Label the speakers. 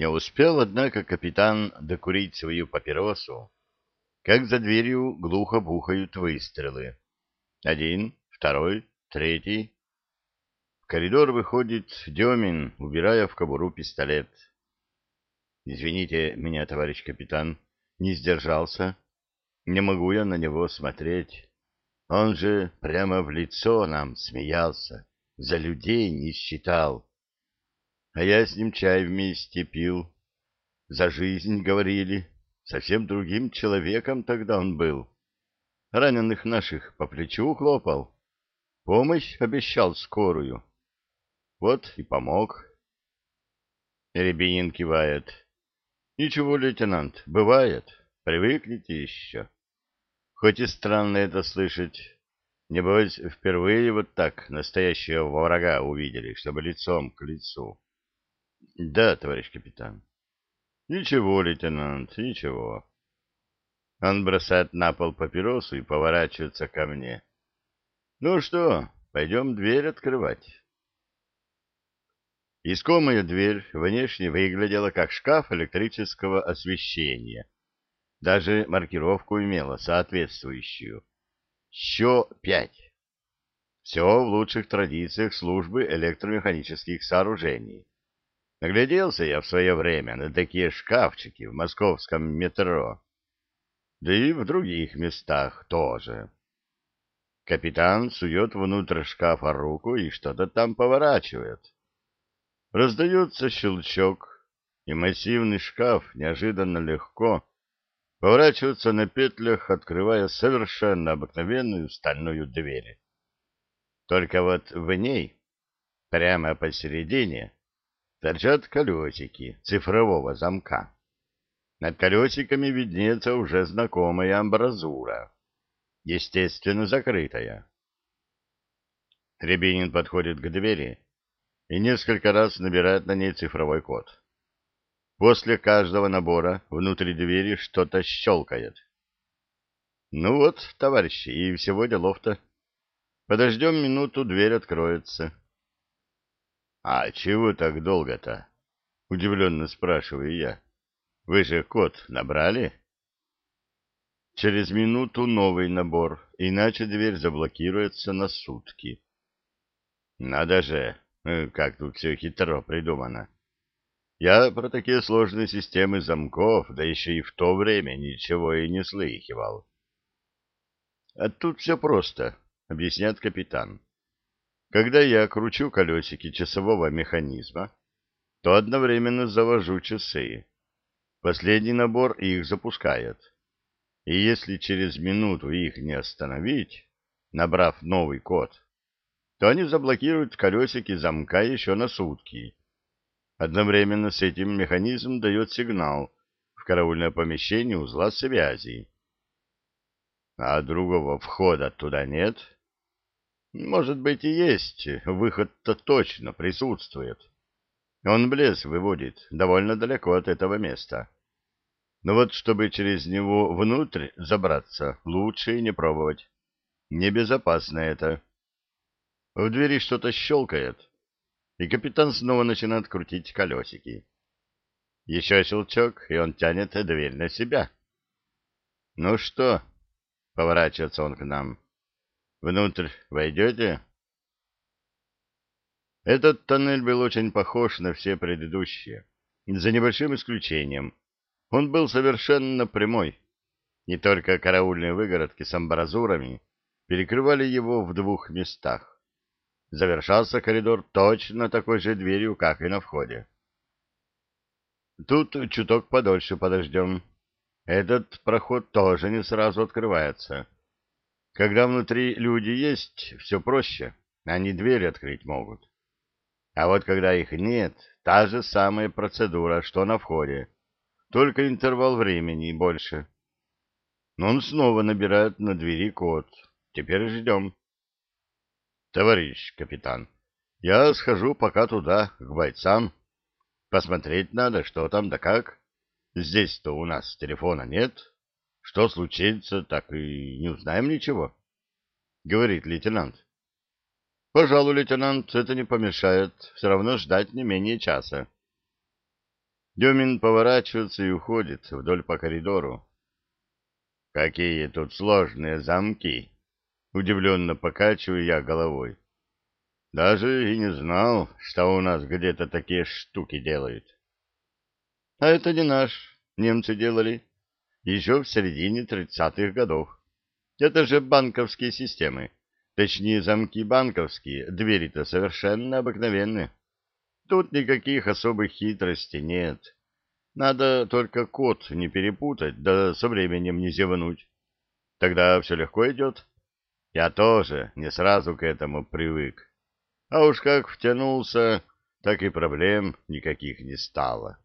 Speaker 1: Не успел, однако, капитан докурить свою папиросу, как за дверью глухо бухают выстрелы. Один, второй, третий. В коридор выходит Демин, убирая в кобуру пистолет. «Извините меня, товарищ капитан, не сдержался. Не могу я на него смотреть. Он же прямо в лицо нам смеялся, за людей не считал. А я с ним чай вместе пил. За жизнь говорили. Совсем другим человеком тогда он был. Раненых наших по плечу хлопал. Помощь обещал скорую. Вот и помог. Рябинин кивает. Ничего, лейтенант, бывает. Привыкните еще. Хоть и странно это слышать. Небось, впервые вот так настоящего врага увидели, чтобы лицом к лицу. Да, товарищ капитан. Ничего, лейтенант, ничего. Он бросает на пол папиросу и поворачивается ко мне. Ну что, пойдем дверь открывать. Искомая дверь внешне выглядела как шкаф электрического освещения. Даже маркировку имела соответствующую. ЩО-5. Все в лучших традициях службы электромеханических сооружений. Нагляделся я в свое время на такие шкафчики в московском метро. Да и в других местах тоже. Капитан сует внутрь шкафа руку и что-то там поворачивает. Раздается щелчок, и массивный шкаф неожиданно легко поворачивается на петлях, открывая совершенно обыкновенную стальную дверь. Только вот в ней, прямо посередине, торчат колесики цифрового замка. Над колесиками виднеется уже знакомая амбразура, естественно, закрытая. Рябинин подходит к двери и несколько раз набирает на ней цифровой код. После каждого набора внутри двери что-то щелкает. Ну вот, товарищи, и всего делов-то. Подождем минуту, дверь откроется. — А чего так долго-то? — удивленно спрашиваю я. — Вы же код набрали? Через минуту новый набор, иначе дверь заблокируется на сутки. Надо же, э, как тут все хитро придумано. Я про такие сложные системы замков, да еще и в то время ничего и не слыхивал. — А тут все просто, — объясняет капитан. Когда я кручу колесики часового механизма, то одновременно завожу часы. Последний набор их запускает. И если через минуту их не остановить, набрав новый код, то они заблокируют колесики замка еще на сутки. Одновременно с этим механизм дает сигнал в караульное помещение узла связи. А другого входа туда нет? Может быть и есть, выход-то точно присутствует. Он блеск выводит довольно далеко от этого места. Но вот чтобы через него внутрь забраться, лучше и не пробовать. Небезопасно это. В двери что-то щелкает, и капитан снова начинает крутить колесики. Еще щелчок, и он тянет дверь на себя. «Ну что?» — поворачивается он к нам. Внутрь войдете? Этот тоннель был очень похож на все предыдущие, за небольшим исключением. Он был совершенно прямой. Не только караульные выгородки с амбразурами перекрывали его в двух местах. Завершался коридор точно такой же дверью, как и на входе. Тут чуток подольше подождем. Этот проход тоже не сразу открывается. Когда внутри люди есть, все проще, они двери открыть могут. А вот когда их нет, та же самая процедура, что на входе, только интервал времени больше. Но он снова набирает на двери код. Теперь ждем. Товарищ капитан, я схожу пока туда, к бойцам. Посмотреть надо, что там да как. Здесь-то у нас телефона нет. Что случится, так и не узнаем ничего, — говорит лейтенант. — Пожалуй, лейтенант, это не помешает. Все равно ждать не менее часа. Демин поворачивается и уходит вдоль по коридору. «Какие тут сложные замки!» Удивленно покачиваю я головой. «Даже и не знал, что у нас где-то такие штуки делают». «А это не наш. Немцы делали. Еще в середине тридцатых годов. Это же банковские системы. Точнее, замки банковские, двери-то совершенно обыкновенные. Тут никаких особых хитростей нет. Надо только код не перепутать, да со временем не зевнуть. Тогда все легко идет. Я тоже не сразу к этому привык. А уж как втянулся, так и проблем никаких не стало.